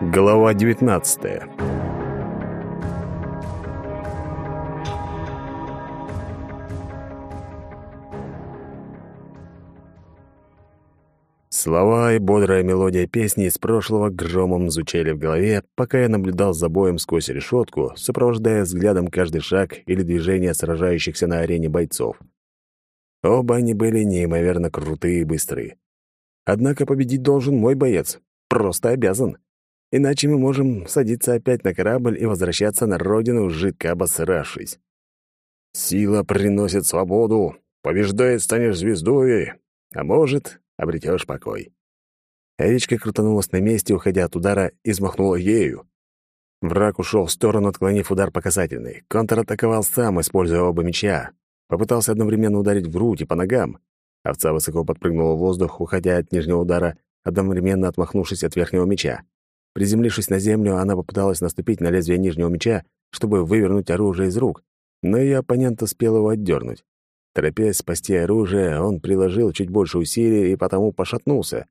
Глава 19 Слова и бодрая мелодия песни из прошлого громом звучали в голове, пока я наблюдал за боем сквозь решетку, сопровождая взглядом каждый шаг или движение сражающихся на арене бойцов. Оба они были неимоверно крутые и быстрые. Однако победить должен мой боец. Просто обязан. Иначе мы можем садиться опять на корабль и возвращаться на родину, жидко обосравшись. Сила приносит свободу. Побеждает, станешь звездой. А может, обретешь покой. Овечка крутанулась на месте, уходя от удара, и взмахнула ею. Враг ушел в сторону, отклонив удар по касательной. Контратаковал сам, используя оба меча. Попытался одновременно ударить в грудь и по ногам. Овца высоко подпрыгнула в воздух, уходя от нижнего удара, одновременно отмахнувшись от верхнего меча. Приземлившись на землю, она попыталась наступить на лезвие нижнего меча, чтобы вывернуть оружие из рук, но ее оппонент успел его отдернуть. Торопясь спасти оружие, он приложил чуть больше усилий и потому пошатнулся.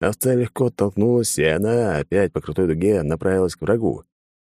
Овца легко оттолкнулась, и она, опять по крутой дуге, направилась к врагу.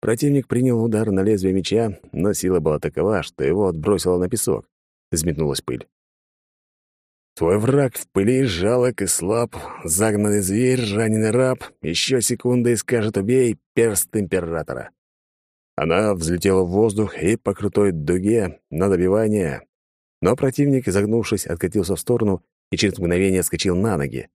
Противник принял удар на лезвие меча, но сила была такова, что его отбросило на песок. Взметнулась пыль. Твой враг в пыли жалок и слаб, загнанный зверь, раненый раб, еще секунда и скажет «убей» перст императора. Она взлетела в воздух и по крутой дуге на добивание, но противник, изогнувшись, откатился в сторону и через мгновение скочил на ноги.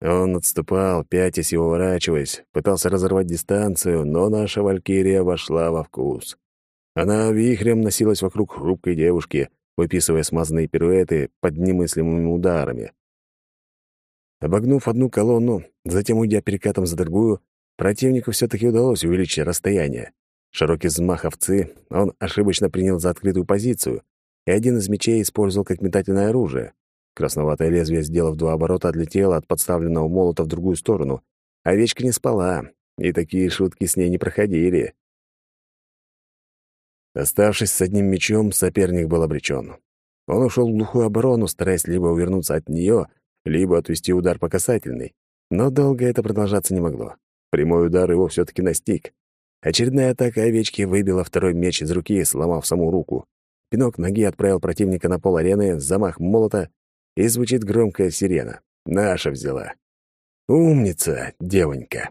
Он отступал, пятясь и уворачиваясь, пытался разорвать дистанцию, но наша валькирия вошла во вкус. Она вихрем носилась вокруг хрупкой девушки — выписывая смазанные пируэты под немыслимыми ударами. Обогнув одну колонну, затем уйдя перекатом за другую, противнику все-таки удалось увеличить расстояние. Широкий взмах овцы он ошибочно принял за открытую позицию, и один из мечей использовал как метательное оружие. Красноватое лезвие, сделав два оборота, отлетело от подставленного молота в другую сторону. Овечка не спала, и такие шутки с ней не проходили. Оставшись с одним мечом, соперник был обречен. Он ушел в глухую оборону, стараясь либо увернуться от нее, либо отвести удар по касательной. Но долго это продолжаться не могло. Прямой удар его все-таки настиг. Очередная атака овечки выбила второй меч из руки, сломав саму руку. Пинок ноги отправил противника на пол арены, замах молота, и звучит громкая сирена. Наша взяла. «Умница, девонька!»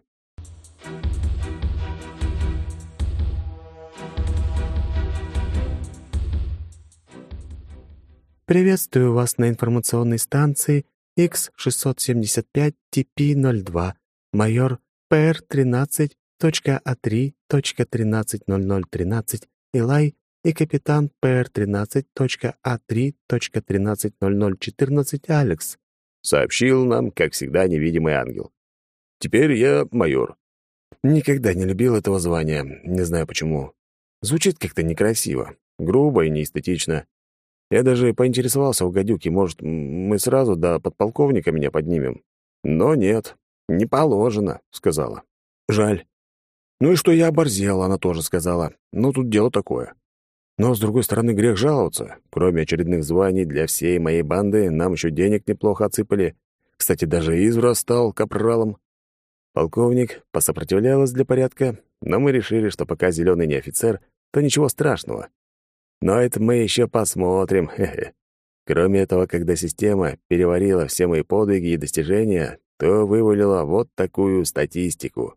Приветствую вас на информационной станции X675-TP02, майор PR13.A3.130013 Илай и капитан PR13.A3.130014 Алекс», сообщил нам, как всегда, невидимый ангел. «Теперь я майор. Никогда не любил этого звания, не знаю почему. Звучит как-то некрасиво, грубо и неэстетично. Я даже поинтересовался у гадюки, может, мы сразу до подполковника меня поднимем. Но нет, не положено, сказала. Жаль. Ну и что я оборзел, она тоже сказала. Ну, тут дело такое. Но, с другой стороны, грех жаловаться. Кроме очередных званий для всей моей банды, нам еще денег неплохо отсыпали. Кстати, даже Извра стал капралом. Полковник посопротивлялась для порядка, но мы решили, что пока зеленый не офицер, то ничего страшного. Но это мы еще посмотрим. Кроме этого, когда система переварила все мои подвиги и достижения, то вывалила вот такую статистику.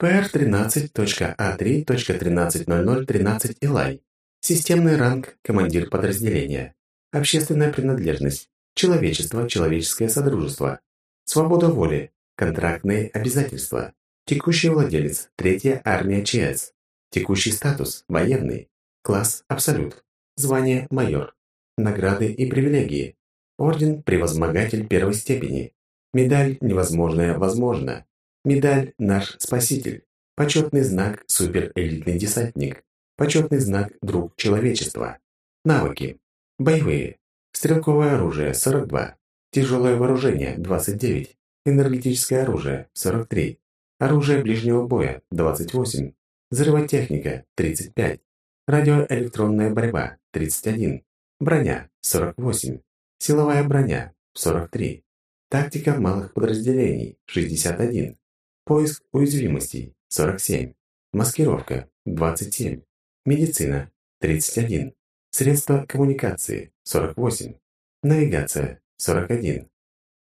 PR13.A3.130013 Илай. Системный ранг командир подразделения. Общественная принадлежность. Человечество, человеческое содружество. Свобода воли. Контрактные обязательства. Текущий владелец. Третья армия ЧС. Текущий статус. Военный. Класс «Абсолют». Звание «Майор». Награды и привилегии. Орден «Превозмогатель первой степени». Медаль «Невозможное возможно». Медаль «Наш спаситель». Почетный знак «Суперэлитный десантник». Почетный знак «Друг человечества». Навыки. Боевые. Стрелковое оружие – 42. Тяжелое вооружение – 29. Энергетическое оружие – 43. Оружие ближнего боя – 28. Взрывотехника – 35. Радиоэлектронная борьба – 31. Броня – 48. Силовая броня – 43. Тактика малых подразделений – 61. Поиск уязвимостей – 47. Маскировка – 27. Медицина – 31. Средства коммуникации – 48. Навигация – 41.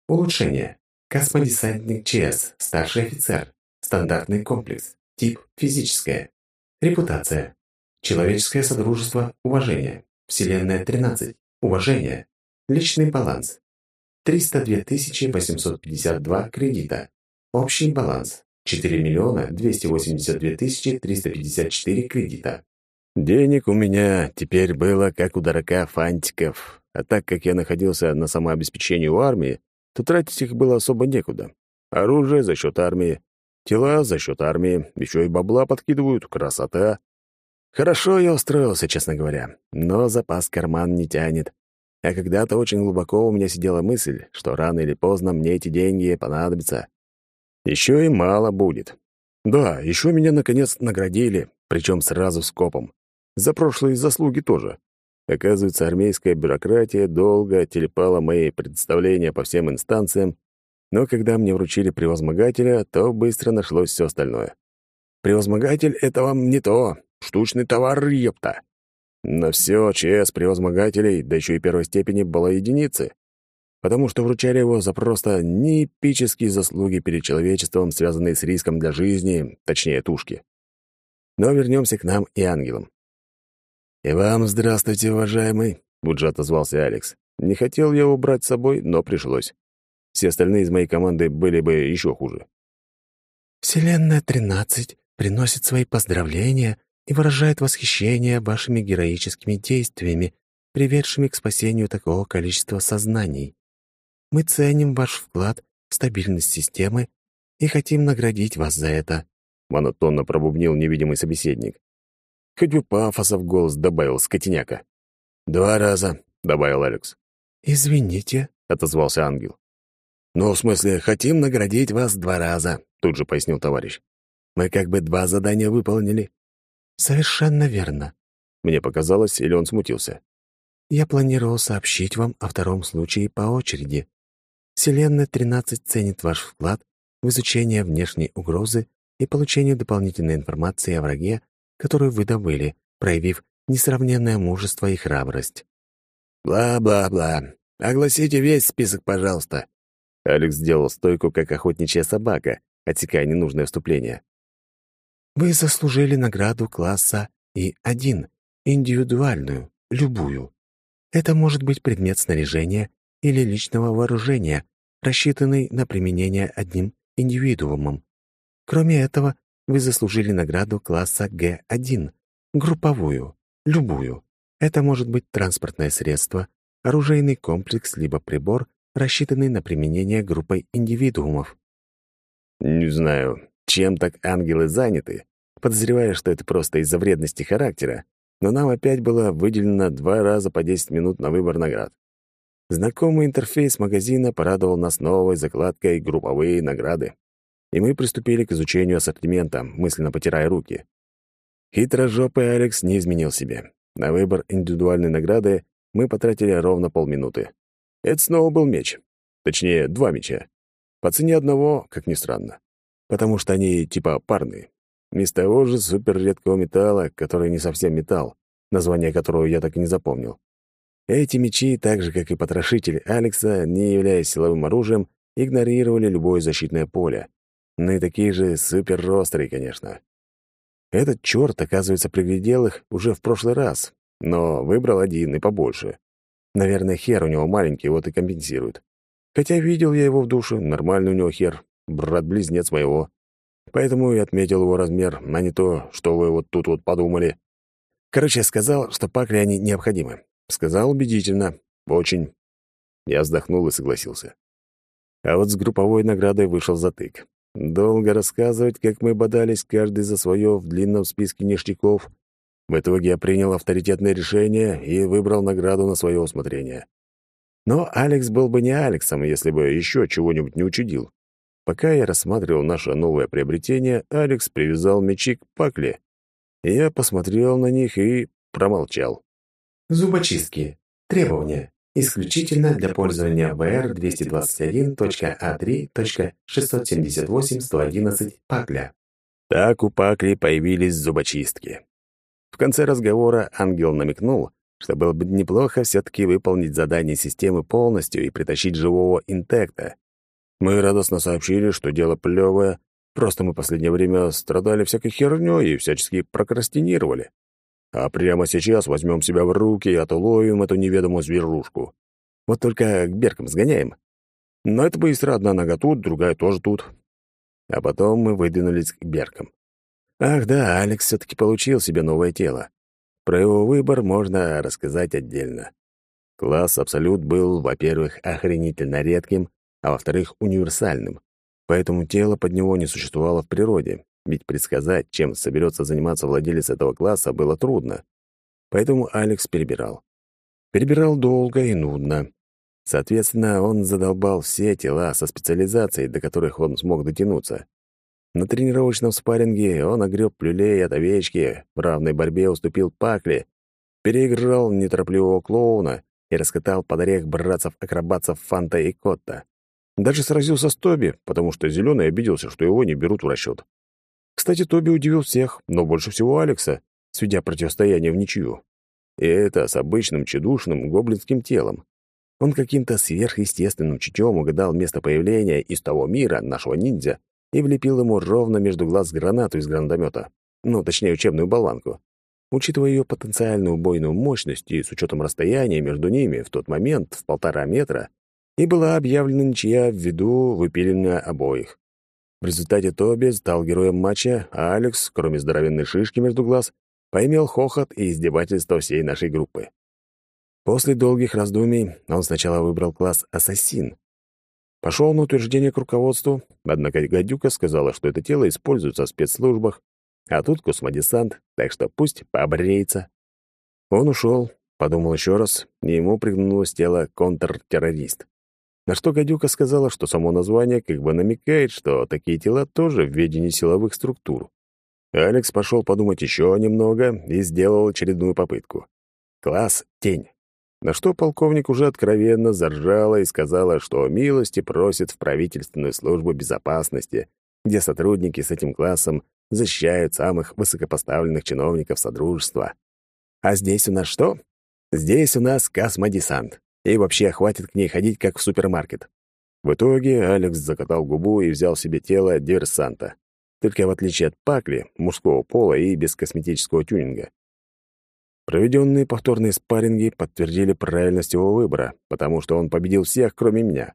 Улучшение. Космодесантник ЧС, старший офицер. Стандартный комплекс. Тип – физическое. Репутация. Человеческое содружество – уважение. Вселенная – 13. Уважение. Личный баланс. 302 852 кредита. Общий баланс. 4 миллиона 282 тысячи 354 кредита. Денег у меня теперь было, как у дурака фантиков. А так как я находился на самообеспечении у армии, то тратить их было особо некуда. Оружие за счет армии, тела за счет армии, еще и бабла подкидывают, красота. Хорошо я устроился, честно говоря, но запас карман не тянет. А когда-то очень глубоко у меня сидела мысль, что рано или поздно мне эти деньги понадобятся. Еще и мало будет. Да, еще меня, наконец, наградили, причем сразу с копом. За прошлые заслуги тоже. Оказывается, армейская бюрократия долго телепала мои представления по всем инстанциям, но когда мне вручили превозмогателя, то быстро нашлось все остальное. Превозмогатель — это вам не то, штучный товар, ёпта. Но все ЧС превозмогателей, да еще и первой степени, было единицы потому что вручали его за просто неэпические заслуги перед человечеством, связанные с риском для жизни, точнее, тушки. Но вернемся к нам и ангелам. «И вам здравствуйте, уважаемый», — тут отозвался Алекс. Не хотел я его брать с собой, но пришлось. Все остальные из моей команды были бы еще хуже. «Вселенная-13 приносит свои поздравления и выражает восхищение вашими героическими действиями, приведшими к спасению такого количества сознаний. Мы ценим ваш вклад в стабильность системы и хотим наградить вас за это», — монотонно пробубнил невидимый собеседник. Хоть бы пафоса в голос добавил скотиняка. «Два раза», — добавил Алекс. «Извините», — отозвался ангел. «Ну, в смысле, хотим наградить вас два раза», — тут же пояснил товарищ. «Мы как бы два задания выполнили». «Совершенно верно». Мне показалось, или он смутился. «Я планировал сообщить вам о втором случае по очереди. Вселенная-13 ценит ваш вклад в изучение внешней угрозы и получение дополнительной информации о враге, которую вы добыли, проявив несравненное мужество и храбрость. «Бла-бла-бла. Огласите весь список, пожалуйста». Алекс сделал стойку, как охотничья собака, отсекая ненужное вступление. «Вы заслужили награду класса И1, индивидуальную, любую. Это может быть предмет снаряжения или личного вооружения, рассчитанный на применение одним индивидуумом. Кроме этого, вы заслужили награду класса Г1, групповую, любую. Это может быть транспортное средство, оружейный комплекс либо прибор, рассчитанный на применение группой индивидуумов. Не знаю, чем так ангелы заняты, подозревая, что это просто из-за вредности характера, но нам опять было выделено два раза по 10 минут на выбор наград. Знакомый интерфейс магазина порадовал нас новой закладкой «Групповые награды». И мы приступили к изучению ассортимента, мысленно потирая руки. Хитрожопый Алекс не изменил себе. На выбор индивидуальной награды мы потратили ровно полминуты. Это снова был меч. Точнее, два меча. По цене одного, как ни странно. Потому что они типа парные. Из того же суперредкого металла, который не совсем металл, название которого я так и не запомнил. Эти мечи, так же, как и потрошитель Алекса, не являясь силовым оружием, игнорировали любое защитное поле. Ну и такие же суперострые, конечно. Этот черт, оказывается, приглядел их уже в прошлый раз, но выбрал один и побольше. Наверное, хер у него маленький, вот и компенсирует. Хотя видел я его в душе, нормальный у него хер, брат-близнец моего. Поэтому и отметил его размер, а не то, что вы вот тут вот подумали. Короче, я сказал, что пакли они необходимы. Сказал убедительно. Очень. Я вздохнул и согласился. А вот с групповой наградой вышел затык. Долго рассказывать, как мы бодались каждый за свое в длинном списке ништяков. В итоге я принял авторитетное решение и выбрал награду на свое усмотрение. Но Алекс был бы не Алексом, если бы еще чего-нибудь не учудил. Пока я рассматривал наше новое приобретение, Алекс привязал мечи к пакле. Я посмотрел на них и промолчал. Зубочистки. Требования. Исключительно для пользования VR221.A3.678.111 Пакля. Так у Пакли появились зубочистки. В конце разговора ангел намекнул, что было бы неплохо все-таки выполнить задание системы полностью и притащить живого интекта. Мы радостно сообщили, что дело плевое, просто мы последнее время страдали всякой хернёй и всячески прокрастинировали. А прямо сейчас возьмем себя в руки и отловим эту неведомую зверушку. Вот только к беркам сгоняем. Но это быстро, одна нога тут, другая тоже тут. А потом мы выдвинулись к беркам. Ах да, Алекс все-таки получил себе новое тело. Про его выбор можно рассказать отдельно. Класс Абсолют был, во-первых, охренительно редким, а во-вторых, универсальным. Поэтому тело под него не существовало в природе, ведь предсказать, чем соберется заниматься владелец этого класса, было трудно. Поэтому Алекс перебирал. Перебирал долго и нудно. Соответственно, он задолбал все тела со специализацией, до которых он смог дотянуться. На тренировочном спарринге он огреб плюлей от овечки, в равной борьбе уступил Пакли, переиграл неторопливого клоуна и раскатал под орех братцев-акробатцев Фанта и Котта. Даже сразился с Тоби, потому что Зеленый обиделся, что его не берут в расчет. Кстати, Тоби удивил всех, но больше всего Алекса, сведя противостояние в ничью. И это с обычным чедушным гоблинским телом. Он каким-то сверхъестественным чутьем угадал место появления из того мира нашего ниндзя и влепил ему ровно между глаз гранату из гранатомета. Ну, точнее, учебную болванку. Учитывая ее потенциальную убойную мощность и с учетом расстояния между ними в тот момент в полтора метра, и была объявлена ничья ввиду выпиления обоих. В результате Тоби стал героем матча, а Алекс, кроме здоровенной шишки между глаз, поимел хохот и издевательство всей нашей группы. После долгих раздумий он сначала выбрал класс «Ассасин». Пошел на утверждение к руководству, однако гадюка сказала, что это тело используется в спецслужбах, а тут космодесант, так что пусть побреется. Он ушел, подумал еще раз, и ему пригнулось тело контртеррорист. На что гадюка сказала, что само название как бы намекает, что такие тела тоже в ведении силовых структур. Алекс пошел подумать еще немного и сделал очередную попытку. Класс «Тень». На что полковник уже откровенно заржала и сказала, что милости просит в правительственную службу безопасности, где сотрудники с этим классом защищают самых высокопоставленных чиновников Содружества. А здесь у нас что? Здесь у нас космодесант и вообще хватит к ней ходить, как в супермаркет. В итоге Алекс закатал губу и взял себе тело диверсанта. Только в отличие от Пакли, мужского пола и без косметического тюнинга. Проведенные повторные спарринги подтвердили правильность его выбора, потому что он победил всех, кроме меня.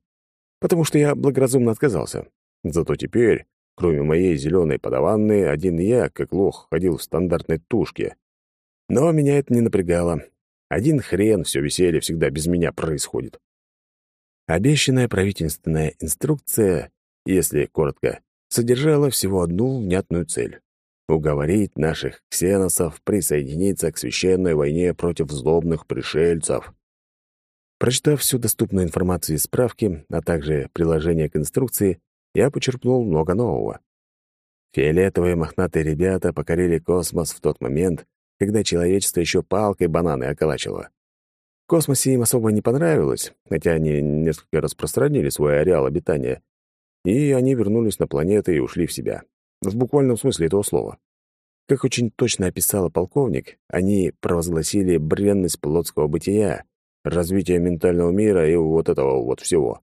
Потому что я благоразумно отказался. Зато теперь, кроме моей зеленой подаванны, один я, как лох, ходил в стандартной тушке. Но меня это не напрягало. Один хрен, все веселье всегда без меня происходит. Обещанная правительственная инструкция, если коротко, содержала всего одну внятную цель — уговорить наших ксеносов присоединиться к священной войне против злобных пришельцев. Прочитав всю доступную информацию и справки, а также приложение к инструкции, я почерпнул много нового. Фиолетовые мохнатые ребята покорили космос в тот момент, когда человечество еще палкой бананы околачивало. В космосе им особо не понравилось, хотя они несколько распространили свой ареал обитания, и они вернулись на планеты и ушли в себя. В буквальном смысле этого слова. Как очень точно описала полковник, они провозгласили бренность плотского бытия, развитие ментального мира и вот этого вот всего.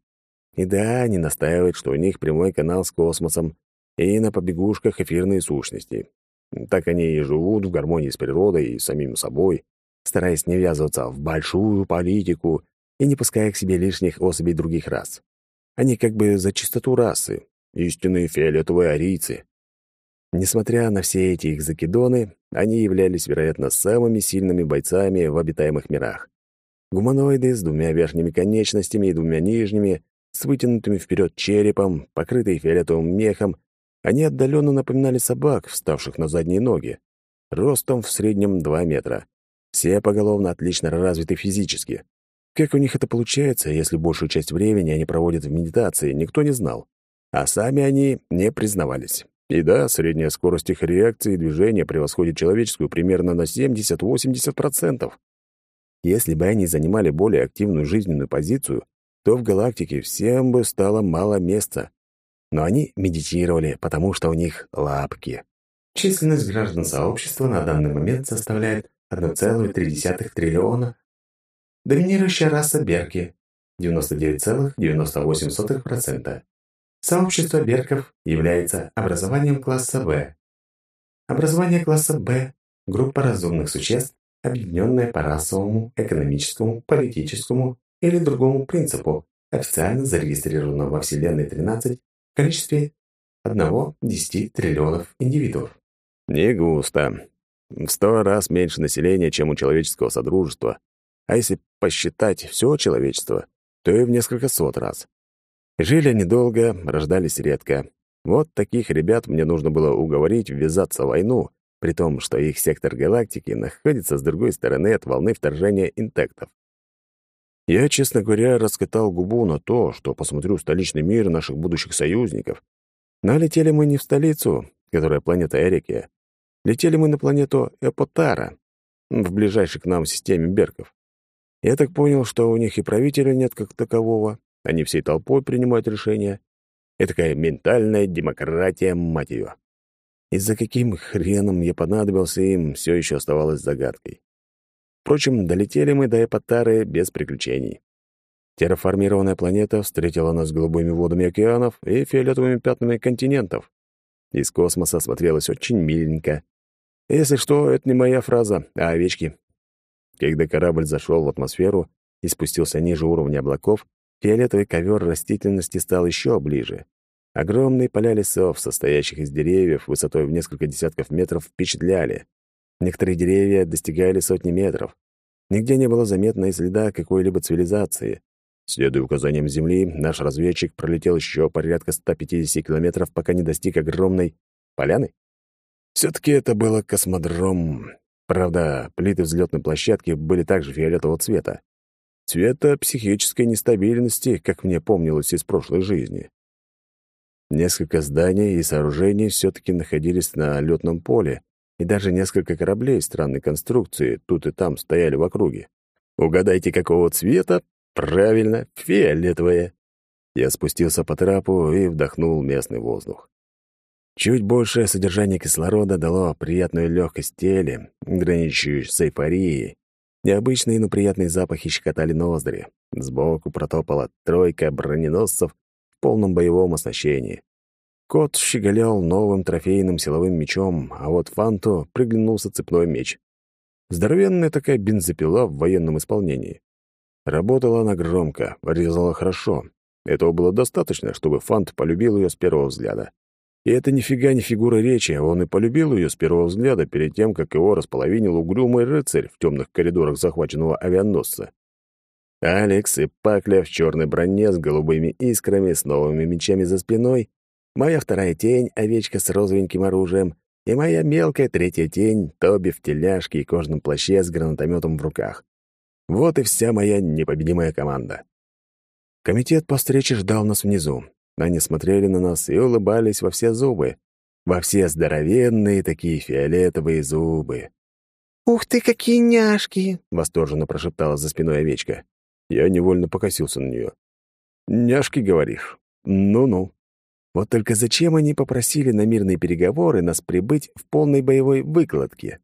И да, они настаивают, что у них прямой канал с космосом и на побегушках эфирные сущности. Так они и живут в гармонии с природой и самим собой, стараясь не ввязываться в большую политику и не пуская к себе лишних особей других рас. Они как бы за чистоту расы, истинные фиолетовые арийцы. Несмотря на все эти их закидоны, они являлись, вероятно, самыми сильными бойцами в обитаемых мирах. Гуманоиды с двумя верхними конечностями и двумя нижними, с вытянутыми вперед черепом, покрытые фиолетовым мехом они отдаленно напоминали собак, вставших на задние ноги, ростом в среднем 2 метра. Все поголовно отлично развиты физически. Как у них это получается, если большую часть времени они проводят в медитации, никто не знал. А сами они не признавались. И да, средняя скорость их реакции и движения превосходит человеческую примерно на 70-80%. Если бы они занимали более активную жизненную позицию, то в галактике всем бы стало мало места. Но они медитировали, потому что у них лапки. Численность граждан сообщества на данный момент составляет 1,3 триллиона. Доминирующая раса Берки – 99,98%. Сообщество Берков является образованием класса Б. Образование класса Б – группа разумных существ, объединенная по расовому, экономическому, политическому или другому принципу, официально зарегистрирована во Вселенной 13 в количестве 1-10 триллионов индивидуумов. Не густо. В сто раз меньше населения, чем у человеческого содружества. А если посчитать все человечество, то и в несколько сот раз. Жили они долго, рождались редко. Вот таких ребят мне нужно было уговорить ввязаться в войну, при том, что их сектор галактики находится с другой стороны от волны вторжения интектов. Я, честно говоря, раскатал губу на то, что посмотрю столичный мир наших будущих союзников. Но летели мы не в столицу, которая планета Эрики. Летели мы на планету Эпотара, в ближайшей к нам системе Берков. Я так понял, что у них и правителя нет как такового, они всей толпой принимают решения. Это такая ментальная демократия, мать ее. И за каким хреном я понадобился им, все еще оставалось загадкой. Впрочем, долетели мы до Эпатары без приключений. Терраформированная планета встретила нас голубыми водами океанов и фиолетовыми пятнами континентов. Из космоса смотрелось очень миленько. Если что, это не моя фраза, а овечки. Когда корабль зашел в атмосферу и спустился ниже уровня облаков, фиолетовый ковер растительности стал еще ближе. Огромные поля лесов, состоящих из деревьев высотой в несколько десятков метров, впечатляли. Некоторые деревья достигали сотни метров. Нигде не было заметно и следа какой-либо цивилизации. Следуя указаниям Земли, наш разведчик пролетел еще порядка 150 километров, пока не достиг огромной поляны. Все-таки это было космодром. Правда, плиты взлетной площадки были также фиолетового цвета. Цвета психической нестабильности, как мне помнилось из прошлой жизни. Несколько зданий и сооружений все-таки находились на летном поле, и даже несколько кораблей странной конструкции тут и там стояли в округе. Угадайте, какого цвета? Правильно, фиолетовое. Я спустился по трапу и вдохнул местный воздух. Чуть большее содержание кислорода дало приятную легкость теле, граничащую с эйфорией. Необычные, но приятные запахи щекотали ноздри. Сбоку протопала тройка броненосцев в полном боевом оснащении. Кот щеголял новым трофейным силовым мечом, а вот Фанту приглянулся цепной меч. Здоровенная такая бензопила в военном исполнении. Работала она громко, резала хорошо. Этого было достаточно, чтобы Фант полюбил ее с первого взгляда. И это нифига не фигура речи, он и полюбил ее с первого взгляда перед тем, как его располовинил угрюмый рыцарь в темных коридорах захваченного авианосца. Алекс и Пакля в черной броне с голубыми искрами, с новыми мечами за спиной, моя вторая тень, овечка с розовеньким оружием, и моя мелкая третья тень, Тоби в теляшке и кожаном плаще с гранатометом в руках. Вот и вся моя непобедимая команда. Комитет по встрече ждал нас внизу. Они смотрели на нас и улыбались во все зубы. Во все здоровенные такие фиолетовые зубы. «Ух ты, какие няшки!» — восторженно прошептала за спиной овечка. Я невольно покосился на нее. «Няшки, говоришь? Ну-ну. Вот только зачем они попросили на мирные переговоры нас прибыть в полной боевой выкладке?